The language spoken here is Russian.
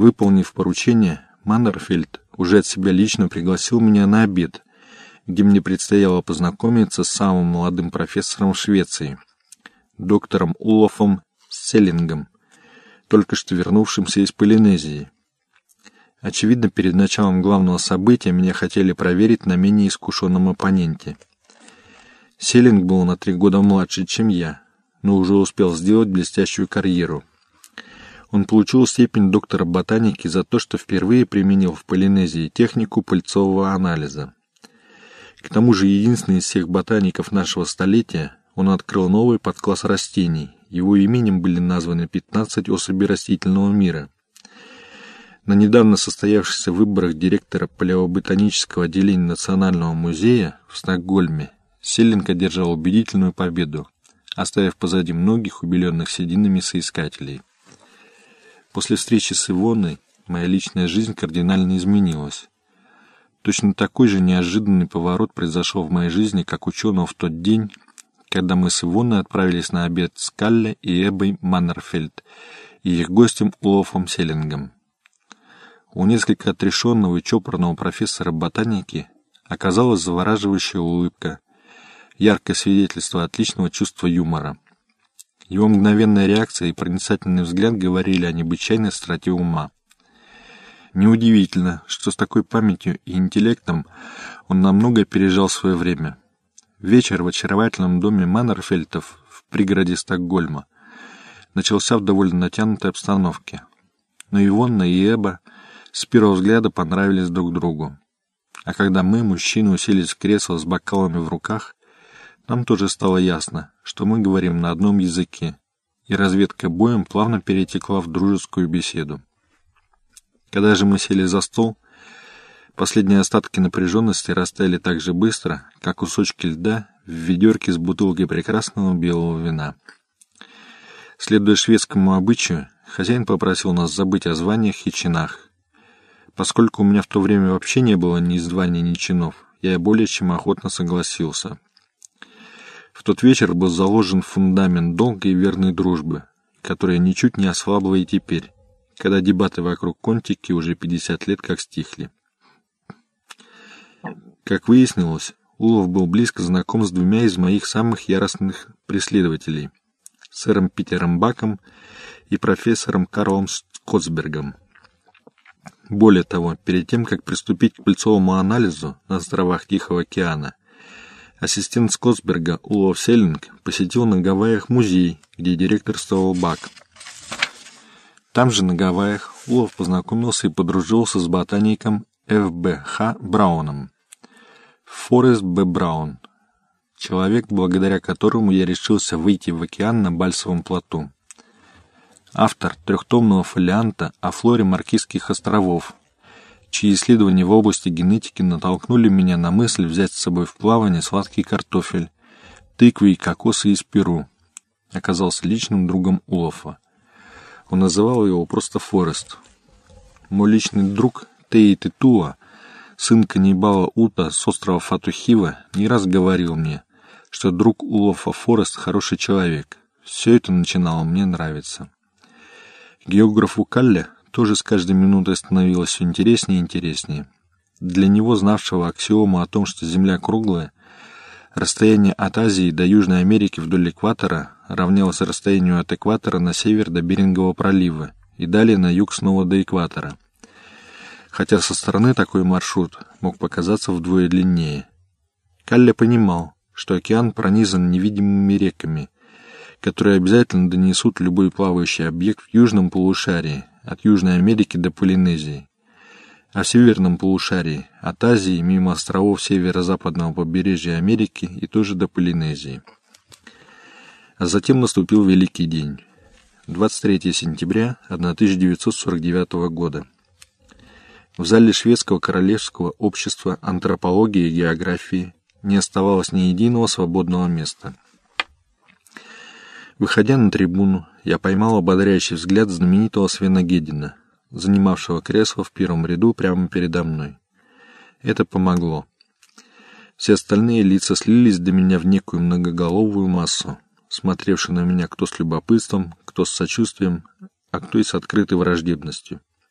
Выполнив поручение, Маннерфельд уже от себя лично пригласил меня на обед, где мне предстояло познакомиться с самым молодым профессором Швеции, доктором Улофом Селлингом, только что вернувшимся из Полинезии. Очевидно, перед началом главного события меня хотели проверить на менее искушенном оппоненте. Селлинг был на три года младше, чем я, но уже успел сделать блестящую карьеру. Он получил степень доктора ботаники за то, что впервые применил в Полинезии технику пыльцового анализа. К тому же единственный из всех ботаников нашего столетия, он открыл новый подкласс растений. Его именем были названы 15 особей растительного мира. На недавно состоявшихся выборах директора палеоботанического отделения Национального музея в Стокгольме Селлинг одержал убедительную победу, оставив позади многих убеленных сединами соискателей. После встречи с Ивоной моя личная жизнь кардинально изменилась. Точно такой же неожиданный поворот произошел в моей жизни, как ученого в тот день, когда мы с Ивоной отправились на обед с Калле и Эбой Маннерфельд и их гостем Улофом Селлингом. У несколько отрешенного и чопорного профессора ботаники оказалась завораживающая улыбка, яркое свидетельство отличного чувства юмора. Его мгновенная реакция и проницательный взгляд говорили о необычайной остроте ума. Неудивительно, что с такой памятью и интеллектом он намного опережал свое время. Вечер в очаровательном доме Маннерфельтов в пригороде Стокгольма начался в довольно натянутой обстановке. Но Ивонна и Эба с первого взгляда понравились друг другу. А когда мы, мужчины, уселись в кресло с бокалами в руках, нам тоже стало ясно, что мы говорим на одном языке, и разведка боем плавно перетекла в дружескую беседу. Когда же мы сели за стол, последние остатки напряженности растаяли так же быстро, как кусочки льда в ведерке с бутылкой прекрасного белого вина. Следуя шведскому обычаю, хозяин попросил нас забыть о званиях и чинах. Поскольку у меня в то время вообще не было ни званий, ни чинов, я более чем охотно согласился. В тот вечер был заложен фундамент долгой и верной дружбы, которая ничуть не ослабла и теперь когда дебаты вокруг Контики уже 50 лет как стихли. Как выяснилось, Улов был близко знаком с двумя из моих самых яростных преследователей — сэром Питером Баком и профессором Карлом Скотсбергом. Более того, перед тем, как приступить к пыльцовому анализу на островах Тихого океана, ассистент Скотсберга Улов Селлинг посетил на Гавайях музей, где директорствовал Бак — там же, на Гавайях, Улов познакомился и подружился с ботаником Ф.Б.Х. Брауном. Форест Б. Браун. Человек, благодаря которому я решился выйти в океан на Бальсовом плоту. Автор трехтомного фолианта о флоре Маркизских островов, чьи исследования в области генетики натолкнули меня на мысль взять с собой в плавание сладкий картофель, тыквы и кокосы из Перу, оказался личным другом Улофа. Он называл его просто Форест. Мой личный друг Тей Титуа, сын каннибала Ута с острова Фатухива, не раз говорил мне, что друг Улофа Форест хороший человек. Все это начинало мне нравиться. Географу Калле тоже с каждой минутой становилось все интереснее и интереснее. Для него, знавшего аксиому о том, что Земля круглая, расстояние от Азии до Южной Америки вдоль экватора равнялось расстоянию от экватора на север до Берингового пролива и далее на юг снова до экватора. Хотя со стороны такой маршрут мог показаться вдвое длиннее. Калля понимал, что океан пронизан невидимыми реками, которые обязательно донесут любой плавающий объект в южном полушарии, от Южной Америки до Полинезии, а в северном полушарии, от Азии мимо островов северо-западного побережья Америки и тоже до Полинезии. А затем наступил великий день. 23 сентября 1949 года. В зале Шведского Королевского общества антропологии и географии не оставалось ни единого свободного места. Выходя на трибуну, я поймал ободряющий взгляд знаменитого Свена Гедина, занимавшего кресло в первом ряду прямо передо мной. Это помогло. Все остальные лица слились до меня в некую многоголовую массу, смотревший на меня кто с любопытством, кто с сочувствием, а кто и с открытой враждебностью.